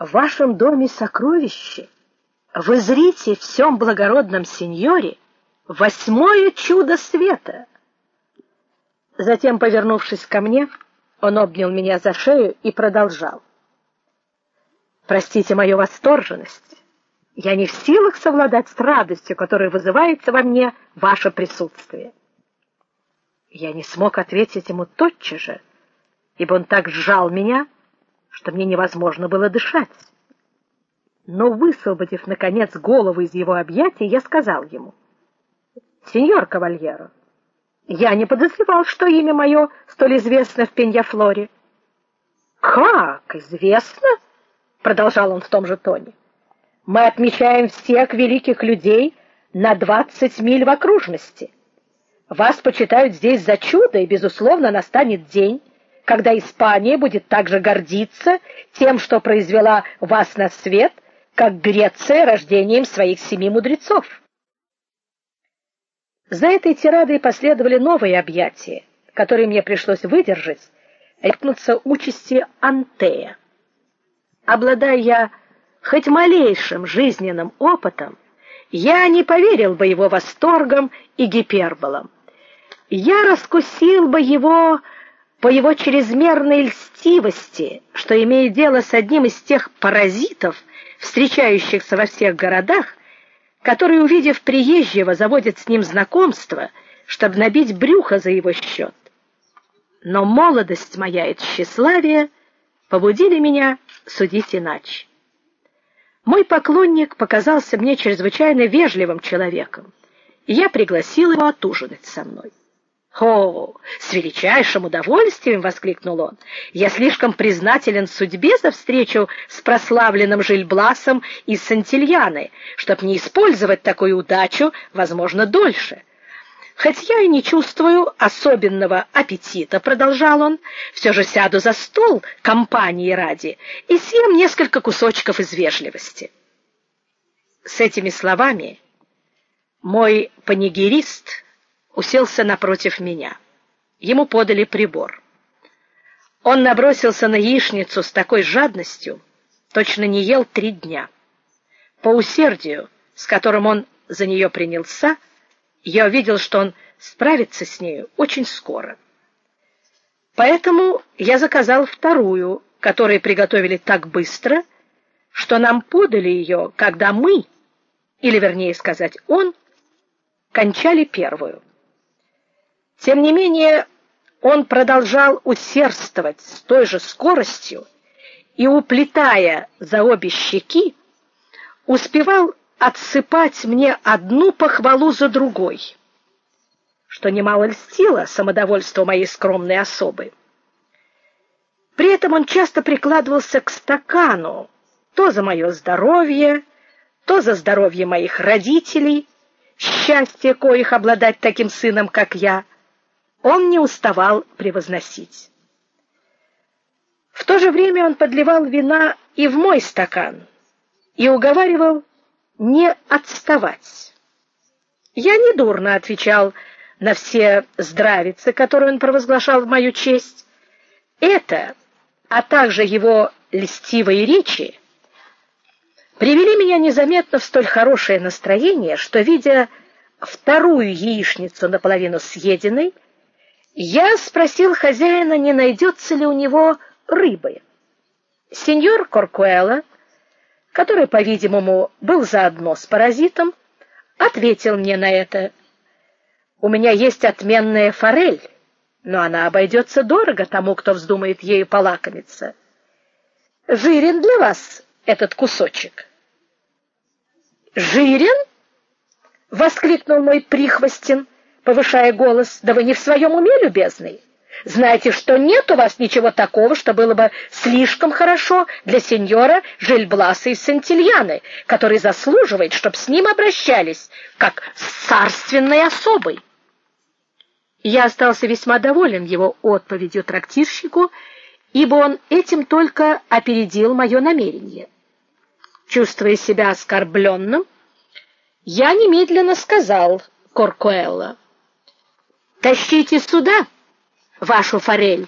В вашем доме сокровище. Вы зрите в всем благородном сеньоре восьмое чудо света. Затем, повернувшись ко мне, он обнял меня за шею и продолжал: Простите мою восторженность. Я не в силах совладать с радостью, которая вызывается во мне ваше присутствие. Я не смог ответить ему тотчас же, ибо он так сжал меня, что мне невозможно было дышать. Но высвободив наконец голову из его объятий, я сказал ему: "Сеньор Кавальеро, я не подозревал, что имя мое столь известно в Пеньяфлоре". "Как известно?" продолжал он в том же тоне. "Мы отмечаем всех великих людей на двадцать миль в окружности. Вас почитают здесь за чудо, и безусловно настанет день, когда Испания будет также гордиться тем, что произвела вас на свет, как Греция рождением своих семи мудрецов. За этой тирадой последовали новые объятия, которые мне пришлось выдержать, репнуться участи Антея. Обладая я хоть малейшим жизненным опытом, я не поверил бы его восторгам и гиперболам. Я раскусил бы его по его чрезмерной льстивости, что имеет дело с одним из тех паразитов, встречающихся во всех городах, который, увидев приезжего, заводит с ним знакомство, чтобы набить брюхо за его счет. Но молодость моя и тщеславие побудили меня судить иначе. Мой поклонник показался мне чрезвычайно вежливым человеком, и я пригласил его отужинать со мной. "О, с величайшим удовольствием", воскликнул он. "Я слишком признателен судьбе за встречу с прославленным Жильбласом из Сантильяны, чтобы не использовать такую удачу, возможно, дольше". Хоть я и не чувствую особенного аппетита, продолжал он, все же сяду за стол компании ради и съем несколько кусочков из вежливости. С этими словами мой панигерист уселся напротив меня. Ему подали прибор. Он набросился на яичницу с такой жадностью, точно не ел три дня. По усердию, с которым он за нее принялся, я увидел, что он справится с ней очень скоро. Поэтому я заказал вторую, которую приготовили так быстро, что нам подали ее, когда мы, или вернее сказать, он кончали первую. Тем не менее, он продолжал усердствовать с той же скоростью и уплетая за обе щеки, успевал отсыпать мне одну похвалу за другой, что немало льстило самодовольству моей скромной особы. При этом он часто прикладывался к стакану, то за мое здоровье, то за здоровье моих родителей, счастье коих обладать таким сыном, как я он не уставал превозносить. В то же время он подливал вина и в мой стакан и уговаривал не отставать. Я недурно отвечал на все здравицы, которые он провозглашал в мою честь. Это, а также его льстивые речи привели меня незаметно в столь хорошее настроение, что видя вторую яичницу наполовину съеденной, я спросил хозяина, не найдется ли у него рыбы. Сеньор Коркуэлла, который, по-видимому, был заодно с паразитом, ответил мне на это: "У меня есть отменная форель, но она обойдется дорого тому, кто вздумает ею полакомиться. Жирен для вас этот кусочек". "Жирен?" воскликнул мой прихвостин повышая голос. "Да вы не в своем уме, любезный? Знаете, что нет у вас ничего такого, что было бы слишком хорошо для сеньора Жильбласа из Сантильяны, который заслуживает, чтобы с ним обращались как с царственной особой". Я остался весьма доволен его отповедью трактирщику, ибо он этим только опередил мое намерение. Чувствуя себя оскорбленным, я немедленно сказал Коркуэлло: Тащите сюда вашу форель.